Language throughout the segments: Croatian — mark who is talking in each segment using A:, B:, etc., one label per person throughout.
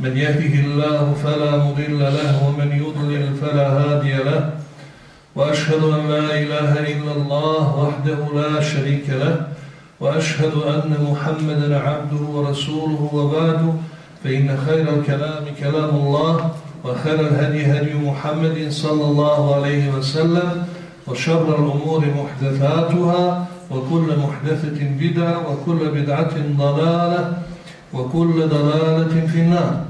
A: من يهده الله فلا مضل له ومن يضلل فلا هادي له. وأشهد أن لا إله إلا الله وحده لا شريك له. وأشهد أن محمدا عبده ورسوله وبعد فإن خير الكلام كلام الله وخير الهدي هدي محمد صلى الله عليه وسلم وشر الأمور محدثاتها وكل محدثة بدعة وكل بدعة ضلالة وكل ضلالة في النار.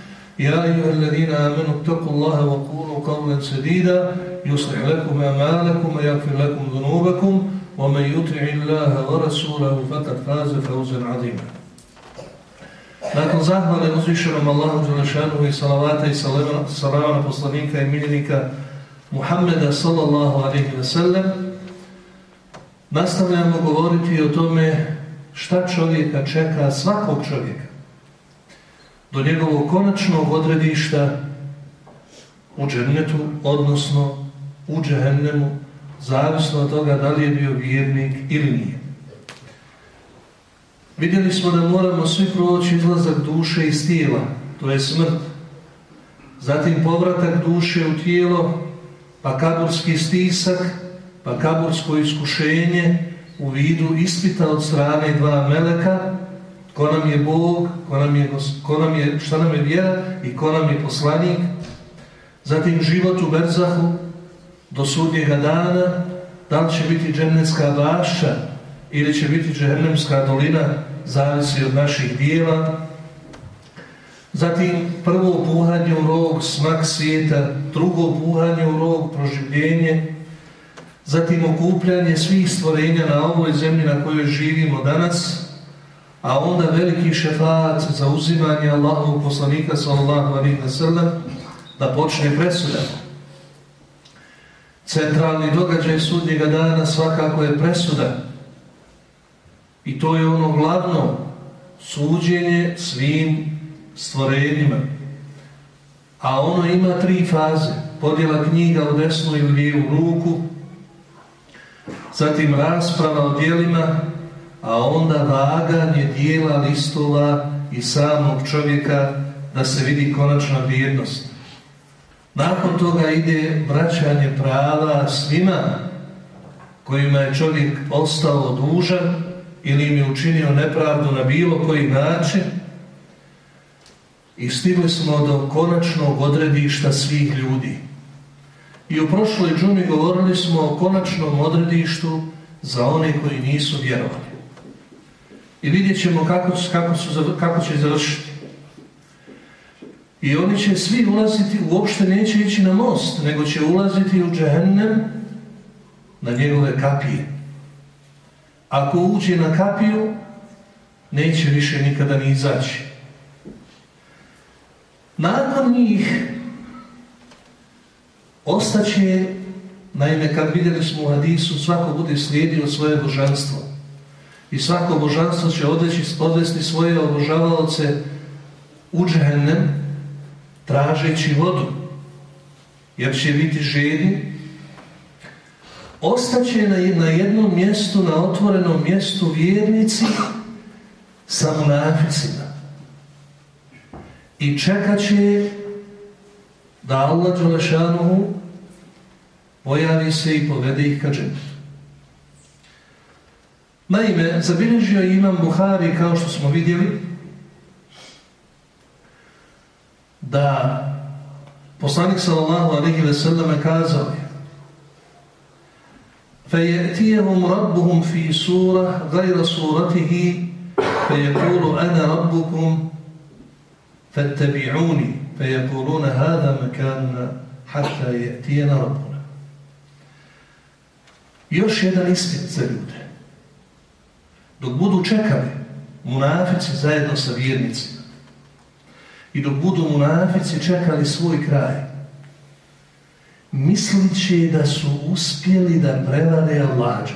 A: يا أيها الذين آمنوا اتقوا الله وقولوا قولا سديدا يصلح لكم أعمالكم ويغفر لكم ذنوبكم ومن يطع الله ورسوله فقد فاز فوزا عظيما Nakon zahvale uzvišenom Allahu Đelešanu i salavata i salama na poslanika i miljenika Muhammeda sallallahu alaihi wa sallam nastavljamo govoriti o tome šta čovjeka čeka, svakog čovjeka, do njegovog konačnog odredišta u džennetu, odnosno u džehennemu, zavisno od toga da li je bio vjernik ili nije. Vidjeli smo da moramo svi proći izlazak duše iz tijela, to je smrt. Zatim povratak duše u tijelo, pa kaburski stisak, pa kabursko iskušenje u vidu ispita od strane dva meleka, ko nam je Bog, ko nam je, ko nam je, šta nam je vjera i ko nam je poslanik. Zatim život u Berzahu do sudnjega dana, da li će biti džennetska bašća ili će biti džehennemska dolina, zavisi od naših dijela. Zatim prvo puhanje u rog, smak svijeta, drugo puhanje u rog, proživljenje, zatim okupljanje svih stvorenja na ovoj zemlji na kojoj živimo danas, a onda veliki šefat za uzimanje Allahovog poslanika sallallahu alaihi wa sallam da počne presuda. Centralni događaj sudnjega dana svakako je presuda. I to je ono glavno suđenje svim stvorenjima. A ono ima tri faze. Podjela knjiga u desnu ili lijevu ruku, zatim rasprava o dijelima, a onda vaganje dijela listova i samog čovjeka da se vidi konačna vrijednost. Nakon toga ide vraćanje prava svima kojima je čovjek ostao dužan ili im je učinio nepravdu na bilo koji način i stigli smo do konačnog odredišta svih ljudi. I u prošloj džumi govorili smo o konačnom odredištu za one koji nisu vjerovali. I vidjet ćemo kako, kako, su, kako će završiti. I oni će svi ulaziti, uopšte neće ići na most, nego će ulaziti u džehennem na njegove kapije. Ako uđe na kapiju, neće više nikada ni izaći. Nakon njih ostaće, naime kad vidjeli smo u hadisu, svako bude slijedio svoje božanstvo. I svako božanstvo će odveći, odvesti svoje obožavalce u džehennem, tražeći vodu, jer će biti žedi. Ostaće na, jednom mjestu, na otvorenom mjestu vjernici sa munaficima. I čekat će da Allah Đelešanuhu pojavi se i povede ih ka džennetu. Naime, zabilježio imam Buhari, kao što smo vidjeli, da poslanik sallallahu alaihi ve selleme kazao je فَيَأْتِيَهُمْ رَبُّهُمْ فِي سُورَةِ غَيْرَ سُورَتِهِ فيقول أنا ربكم فاتبعوني فيقولون هذا مكاننا حتى يأتينا ربنا Još jedan ispit za ljude. Dok budu čekali munafici zajedno sa vjernicima i dok budu munafici čekali svoj kraj, mislići da su uspjeli da prevare Allah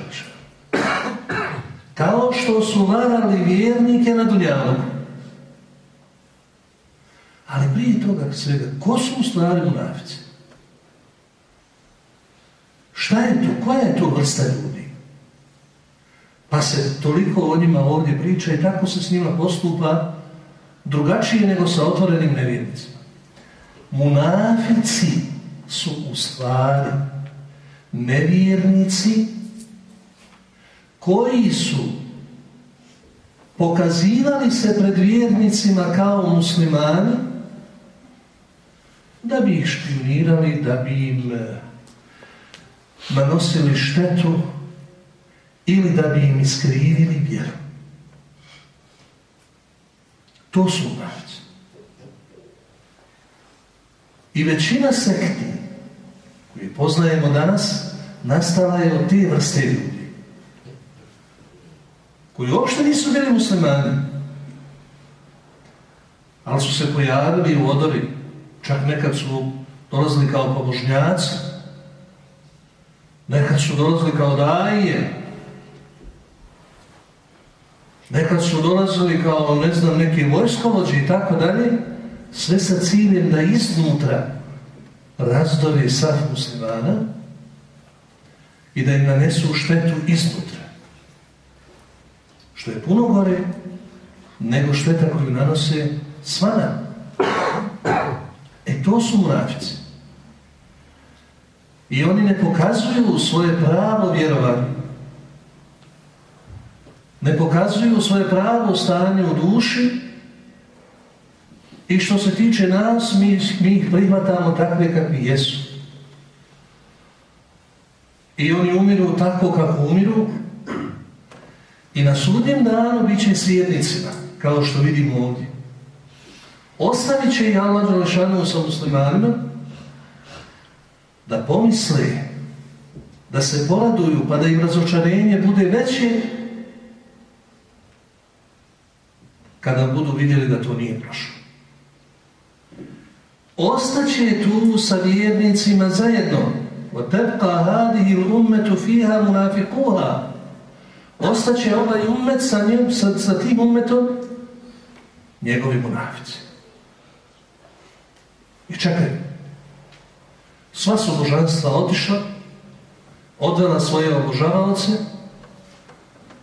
A: Kao što su varali vjernike na Dunjavu. Ali prije toga svega, ko su u stvari munafici? Šta je to? Koja je to vrsta ljudi? Pa se toliko o njima ovdje priča i tako se s njima postupa drugačije nego sa otvorenim nevjernicima. Munafici su u stvari nevjernici koji su pokazivali se pred vjernicima kao muslimani da bi ih špionirali, da bi im eh, nanosili štetu ili da bi im iskrivili vjeru. To su munafici. I većina sekti koji poznajemo danas nastala je od te vrste ljudi koji uopšte nisu bili muslimani ali su se pojavili u odori čak nekad su dolazili kao pobožnjaci nekad su dolazili kao daje nekad su dolazili kao ne znam neki vojskovođi i tako dalje sve sa ciljem da iznutra razdori sav muslimana i da im nanesu štetu iznutra. Što je puno gore nego šteta koju nanose svana. E to su munafici. I oni ne pokazuju svoje pravo vjerovanje. Ne pokazuju svoje pravo stanje u duši i što se tiče nas, mi, mi ih prihvatamo takve kakvi jesu. I oni umiru tako kako umiru i na sudnjem danu bit će svijetnicima, kao što vidimo ovdje. Ostavit će i Allah Đelešanu sa muslimanima da pomisle, da se poraduju, pa da im razočarenje bude veće kada budu vidjeli da to nije prošlo. Ostaće tu sa vjernicima zajedno. وَتَبْقَى هَذِهِ الْأُمَّةُ فِيهَا مُنَافِقُوهَا Ostaće ovaj ummet sa, njim, sa, sa tim ummetom njegovi munafici. I čekaj, sva su božanstva otišla, odvela svoje obožavalce,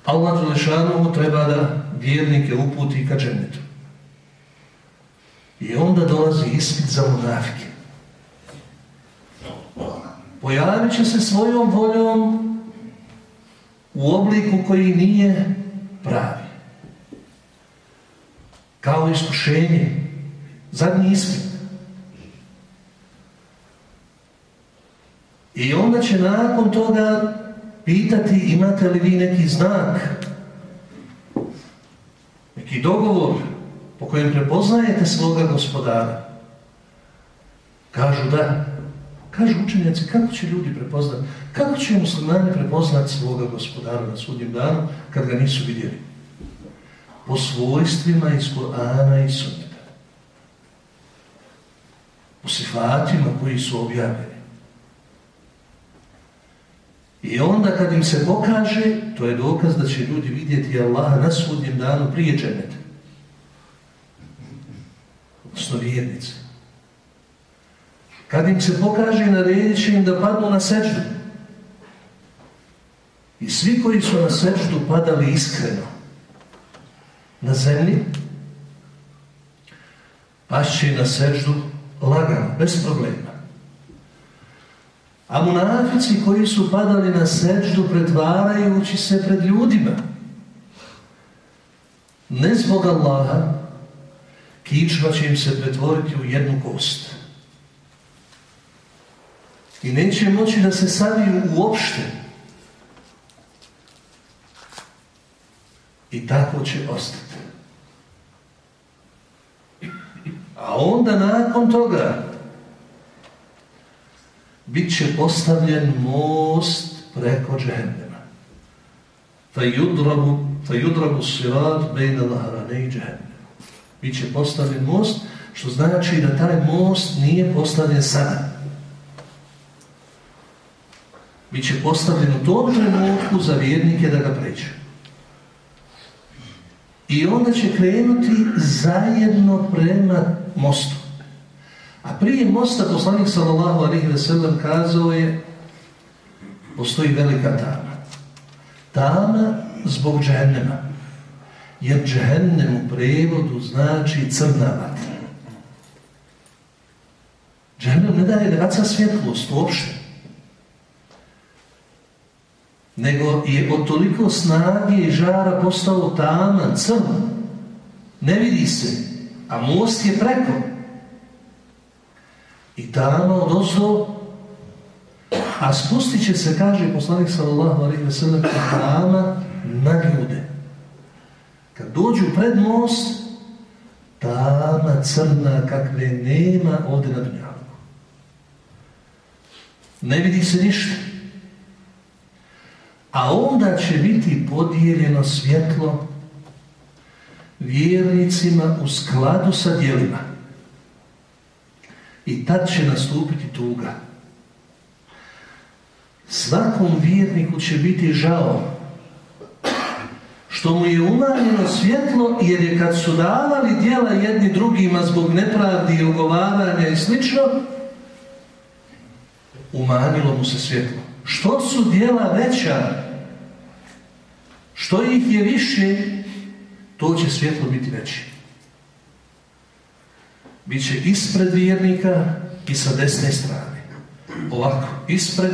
A: Allah Đelešanovu treba da vjernike uputi ka džennetu. I onda dolazi ispit za munafike. Pojavit će se svojom voljom u obliku koji nije pravi. Kao iskušenje. Zadnji ispit. I onda će nakon toga pitati imate li vi neki znak, neki dogovor po kojem prepoznajete svoga gospodara. Kažu da. Kažu učenjaci, kako će ljudi prepoznati? Kako će muslimani prepoznati svoga gospodara na sudnjem danu kad ga nisu vidjeli? Po svojstvima iz Korana i Sunnita. Po sifatima koji su objavljeni. I onda kad im se pokaže, to je dokaz da će ljudi vidjeti Allaha na sudnjem danu prije dženeta odnosno vjernice. Kad im se pokaže, naredit će im da padnu na seđu. I svi koji su na seđu padali iskreno na zemlji, pašće na seđu lagano, bez problema. A munafici koji su padali na seđdu pretvarajući se pred ljudima. Ne zbog Allaha, kičva će im se pretvoriti u jednu kost. I neće moći da se saviju uopšte. I tako će ostati. A onda nakon toga bit će postavljen most preko džehennema. Ta judrabu sirat bejna laharane i džehennemu. Biće postavljen most, što znači da taj most nije postavljen sada. Biće postavljen u tom trenutku za vjernike da ga pređe. I onda će krenuti zajedno prema mostu. A prije mosta poslanik sallallahu alaihi ve sellem kazao je postoji velika tama. Tama zbog džehennema. Jer džehennem u prevodu znači crna vatra. Džehennem ne daje, ne baca svjetlost uopšte. Nego je od toliko snage i žara postao taman, crn. Ne vidi se, a most je preko. I tamo od a spustit će se, kaže poslanik sallallahu alaihi sellem, tama na ljude. Kad dođu pred most, tama crna kakve nema ovdje na dunjavu. Ne vidi se ništa. A onda će biti podijeljeno svjetlo vjernicima u skladu sa dijelima. I tad će nastupiti tuga. Svakom vjerniku će biti žao što mu je umanjeno svjetlo jer je kad su davali dijela jedni drugima zbog nepravdi i ogovaranja i slično, umanjilo mu se svjetlo. Što su dijela veća, što ih je više, to će svjetlo biti veće. Biće ispred vjernika i sa desne strane. Ovako, ispred,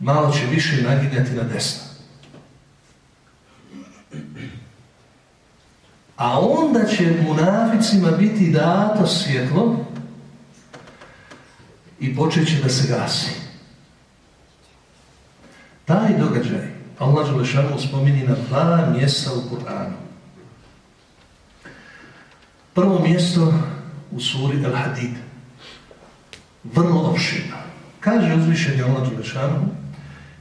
A: malo će više naginjati na desno. A onda će munaficima biti dato svjetlo i počet će da se gasi. Taj događaj Allah Želešanu spominje na dva mjesta u Kur'anu. Prvo mjesto u suri Al-Hadid. Vrlo opširno. Kaže uzvišenje Allah Želešanu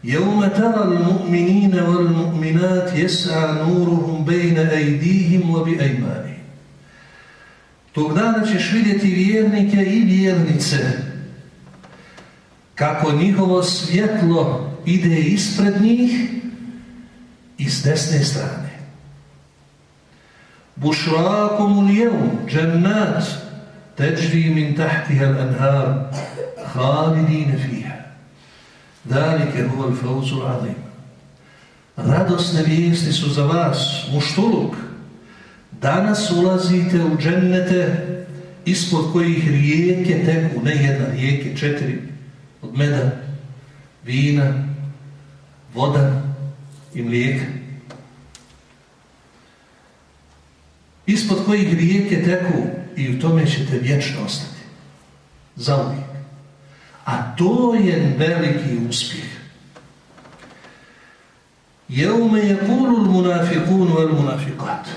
A: يوم ترى المؤمنين والمؤمنات يسعى نورهم بين أيديهم وبأيمانهم Tog dana ćeš vidjeti vjernike i vjernice kako njihovo svjetlo ide ispred njih i s desne strane. Bušrakum uljevum džennat teđri min tahtiha al-anhar halidine fiha. Dalike huval fauzul adim. Radosne vijesti su za vas, muštuluk. Danas ulazite u džennete ispod kojih rijeke teku, ne jedna, rijeke, četiri, od meda, vina, voda i mlijeka. Ispod kojih rijeke teku i u tome ćete vječno ostati. Zauvijek. A to je veliki uspjeh. Jeume je kulul munafikun vel munafikat.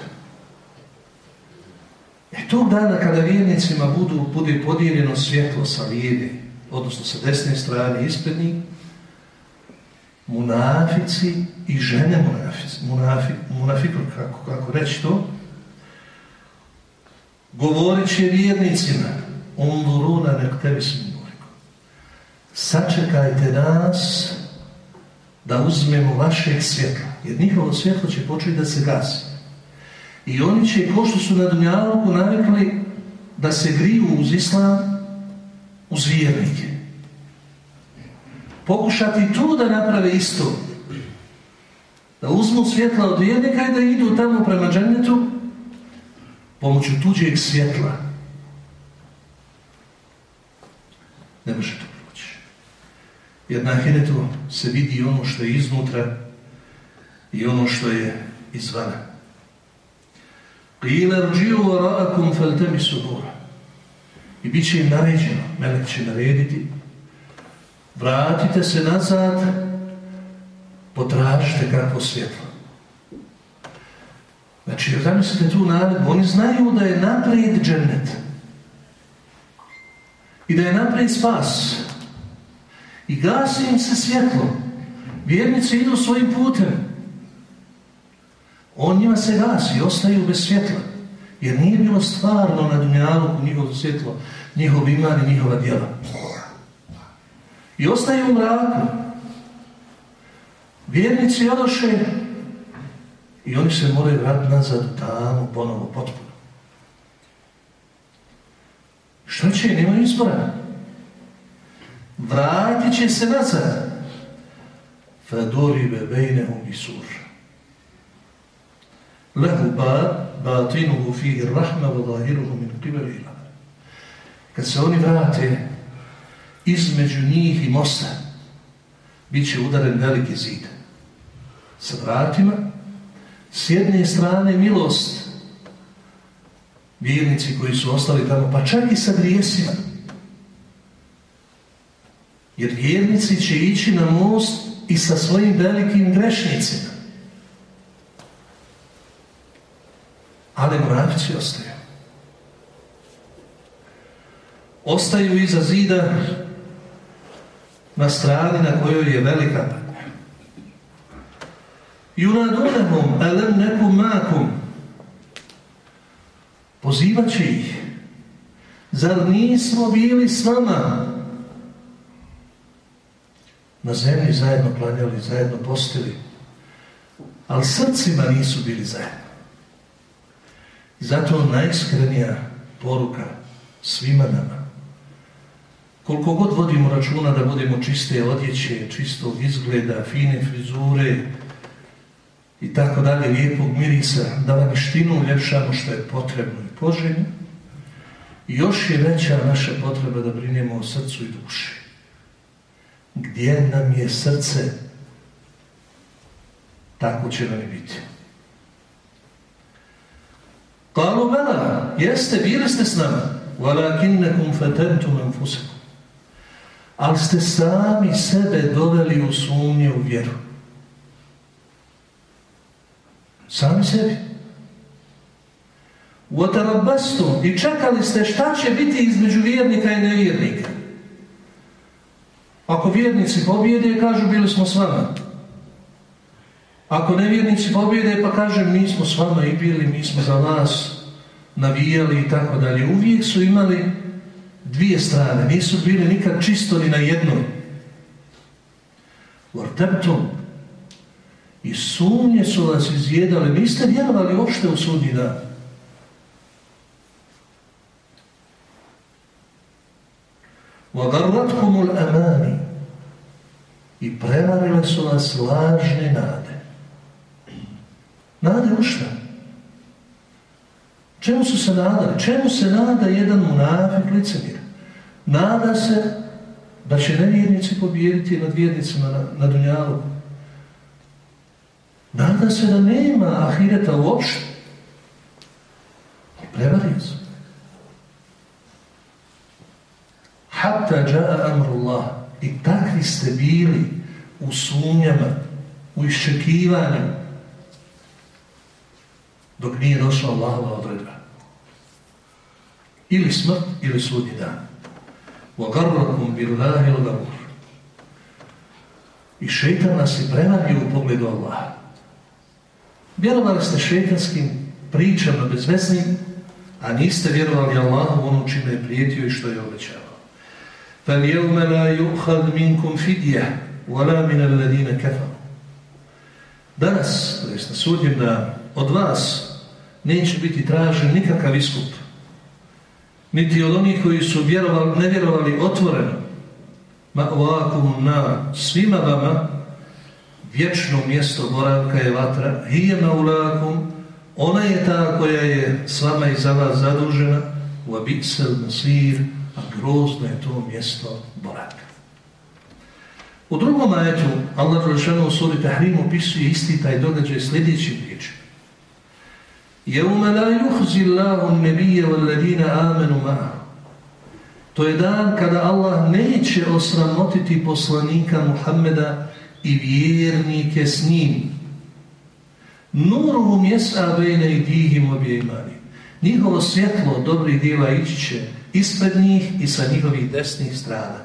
A: E tog dana kada vjernicima bude podijeljeno svjetlo sa lijeve, odnosno sa desne strane ispred njih, munafici i žene munafici, munafi, munafiku, kako, kako reći to, govorit će vjernicima, unduruna nek tebi sačekajte nas da uzmemo vašeg svjetla, jer njihovo svjetlo će početi da se gasi. I oni će, ko što su na Dunjaluku navikli da se griju uz islam, uz vjernike. Pokušati tu da naprave isto. Da uzmu svjetla od vjernika i da idu tamo prema džennetu pomoću tuđeg svjetla. Ne može to. Jer na ahiretu se vidi ono što je iznutra i ono što je izvana. Qila rđiju varaakum faltemi subura. I bit će im naređeno, melek će narediti, vratite se nazad, potražite kakvo svjetlo. Znači, zamislite tu naredbu, oni znaju da je naprijed džennet. i da je naprijed spas. I gasi im se svjetlo. Vjernici idu svojim putem. On njima se gasi, ostaju bez svjetla. Jer nije bilo stvarno na dunjalu njihovo svjetlo, njihov iman i njihova djela. I ostaju u mraku. Vjernici odoše i oni se moraju vratiti nazad tamo ponovo potpuno. Što će? Nema izbora. Vratit će se nazad. Sur. Lehu ba, batinuhu fihi rahma, wa zahiruhu min qibali Kad se oni vrate između njih i mosta, bit će udaren veliki zid. Sa vratima, s jedne strane milost, vjernici koji su ostali tamo, pa čak i sa grijesima. Jer vjernici će ići na most i sa svojim velikim grešnicima. Ali monafici ostaju. Ostaju iza zida na strani na kojoj je velika patnja. Junadunahum elem nekum makum Pozivat će ih. Zar nismo bili s vama? Na zemlji zajedno planjali, zajedno postili. Ali srcima nisu bili zajedno. I zato najiskrenija poruka svima nama. Koliko god vodimo računa da budemo čiste odjeće, čistog izgleda, fine frizure, i tako dalje, lijepog mirisa, da vanštinu uljepšamo što je potrebno i poželjno. Još je veća naša potreba da brinemo o srcu i duši. Gdje nam je srce, tako će nam i biti. Kalu bela, jeste, bili ste s nama, walakinnakum fatantum anfusakum. Ali ste sami sebe doveli u sumnje u vjeru. Sami sebi. Uotarabastum i čekali ste šta će biti između vjernika i nevjernika. Ako vjernici pobjede, kažu bili smo s vama. Ako nevjernici pobjede, pa kaže mi smo s vama i bili, mi smo za vas navijali i tako dalje. Uvijek su imali dvije strane, nisu bili nikad čisto ni na jednoj. Vorteptum i sumnje su vas izjedale. Niste vjerovali uopšte u sudnji dan. وَغَرَّتْكُمُ الْأَمَانِ I prevarile su vas lažne nade. Nade u šta? Čemu su se nadali? Čemu se nada jedan munafik licemir? Nada se da će nevjernici pobijediti nad vjernicima na, na Dunjalu. Nada se da nema ahireta uopšte. Prevario se. Hatta džaa amrullah. I takvi ste bili u sumnjama, u iščekivanju, dok nije došla Allahova odredba. Ili smrt, ili sudnji dan. وَغَرَّكُمْ بِاللَّهِ الْغَرُورِ I šeitan nas je prevario u pogledu Allaha. Vjerovali ste šetanskim pričama bezvesnim, a niste vjerovali Allahu ono čime je prijetio i što je obećavao. فَالْيَوْمَ لَا يُؤْخَذْ مِنْكُمْ فِدْيَ وَلَا مِنَ الَّذِينَ كَفَرُوا Danas, to jest na sudnjem da od vas neće biti tražen nikakav iskup. Niti od onih koji su vjerovali, ne vjerovali otvoreno. Ma ovakum na svima vama vječno mjesto boravka je vatra, hije maulakum, ona je ta koja je s vama i za vas zadužena, u abitsel nasir, a grozno je to mjesto boravka. U drugom ajetu, Allah Đelešanu u suri Tahrim opisuje isti taj događaj sljedećim riječima. يَوْمَ لَا يُحْزِ اللَّهُ النَّبِيَّ وَالَّذِينَ آمَنُوا مَعَهُ To je dan kada Allah neće osramotiti poslanika Muhammeda i vjernike s njim. Nuruhum jes'a bejne i dihim obje imani. Njihovo svjetlo dobrih dijela ići će ispred njih i sa njihovih desnih strana.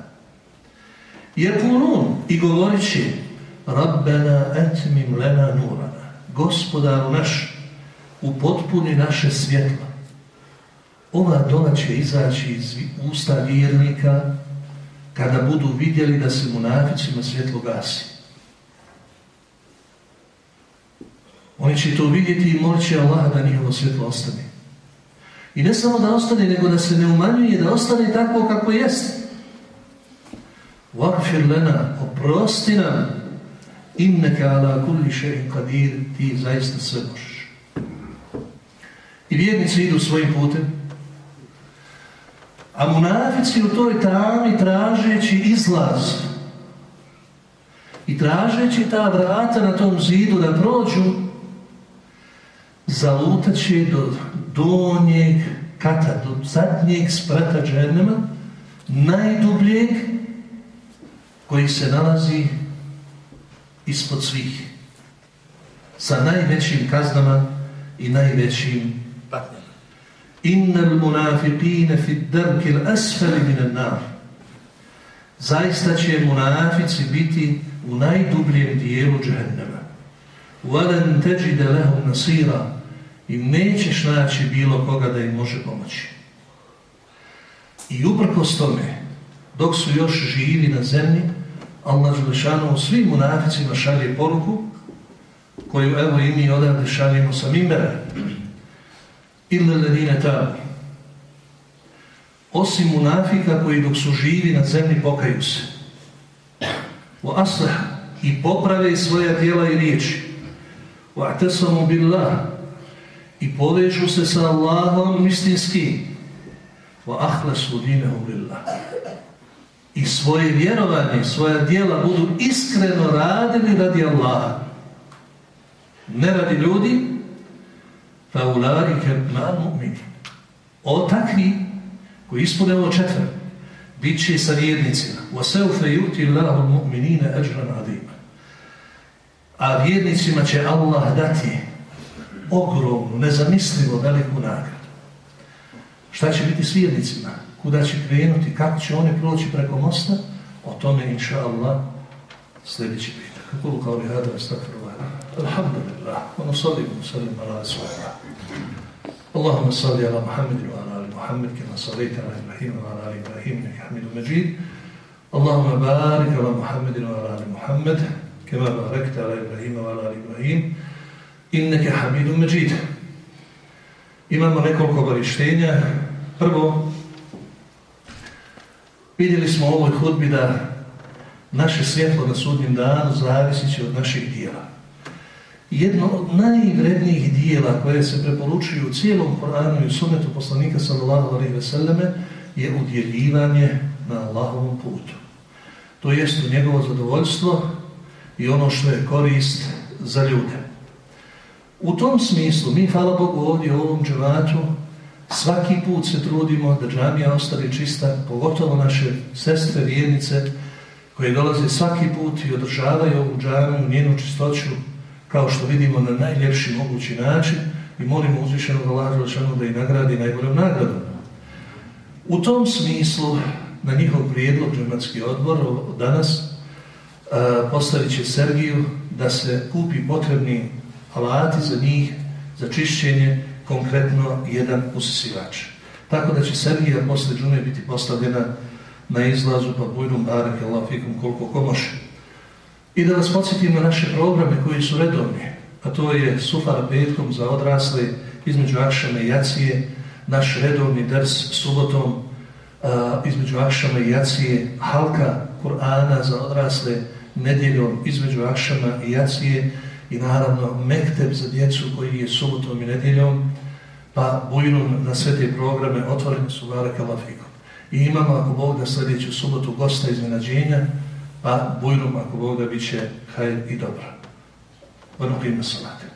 A: Jer punun i govorit će Rabbena etmim lena nurana. Gospodaru naš, upotpuni naše svjetlo. Ova dola će izaći iz usta vjernika kada budu vidjeli da se munaficima svjetlo gasi. Oni će to vidjeti i će Allah da njihovo svjetlo ostane. I ne samo da ostane, nego da se ne umanjuje, da ostane tako kako jeste. Vakfir lena, oprosti nam, inneke ala kulli še'in kadir, ti zaista sve možeš. I vjernici idu svojim putem, a munafici u toj tami tražeći izlaz i tražeći ta vrata na tom zidu da prođu, zalutaće do donjeg kata, do zadnjeg sprata džernema, najdubljeg koji se nalazi ispod svih, sa najvećim kaznama i najvećim patnjama. Innal munafiqine fi darki asfali minan nar. Zaista će munafici biti u najdubljem dijelu džehennema. Walan tajida lahum nasira. I nećeš naći bilo koga da im može pomoći. I uprkos tome, dok su još živi na zemlji, Allah Želešanu svim munaficima šalje poruku koju evo i mi odavde šaljemo sa mimbera illa ladine tabi. Osim munafika koji dok su živi na zemlji pokaju se. U aslah i poprave svoja tijela i riječi. U atesamu billah i povežu se sa Allahom istinski. U ahlasu dinehu billah. I svoje vjerovanje, svoja dijela budu iskreno radili radi Allaha. Ne radi ljudi, fa ularike ma mu'mini. O takvi koji ispune ovo četvr, bit će sa vjernicima. Wa seufe yuti Allahu mu'minina ajran adima. A vjernicima će Allah dati ogromnu, nezamislivo veliku nagradu. Šta će biti s vjernicima? Kuda će krenuti? Kako će oni proći preko mosta? O tome, inša Allah, sljedeći pita. Kako kao li hada, astagfirullah. Alhamdulillah. Ono salim, salim, ala sallam. Allahumma sali ala Muhammedinu, wa ala ali Muhammed, kema salite ala Ibrahim wa ala ali Ibrahim, neka hamidu međid. Allahumma barik ala Muhammedinu, wa ala ali Muhammed, kema barakta ala Ibrahim wa ala ali Ibrahim, inneke hamidu međid. Imamo nekoliko obavištenja. Prvo, vidjeli smo u ovoj hudbi da naše svjetlo na sudnjem danu zavisit će od naših dijela. Jedno od najvrednijih dijela koje se preporučuju u cijelom Koranu i sunetu poslanika sallallahu alaihi veseleme je udjeljivanje na Allahovom putu. To jest u njegovo zadovoljstvo i ono što je korist za ljude. U tom smislu mi, hvala Bogu, ovdje u ovom džematu svaki put se trudimo da džamija ostane čista, pogotovo naše sestre, vjernice, koje dolaze svaki put i održavaju ovu džamiju, njenu čistoću, kao što vidimo na najljepši mogući način i molimo uzvišenog Allaha da i nagradi najboljom nagradom. U tom smislu, na njihov prijedlog džematski odbor danas postavit će Sergiju da se kupi potrebni alati za njih, za čišćenje, konkretno jedan usisivač. Tako da će Sergija posle džume biti postavljena na izlazu pa bujrum barak Allah fikum koliko ko. I da vas podsjetim na naše programe koji su redovni, a to je Sufar petkom za odrasle između Akšama i Jacije, naš redovni ders subotom između Akšama i Jacije, halka Kur'ana za odrasle nedjeljom između Akšama i Jacije i naravno Mekteb za djecu koji je subotom i nedjeljom, pa bujnom na sve te programe otvoreni su Varaka Lafikom. I imamo, ako Bog da sljedeću subotu gosta iznenađenja, pa bujrum ako Bog da bit će hajr i dobro. Vrnu klima salate.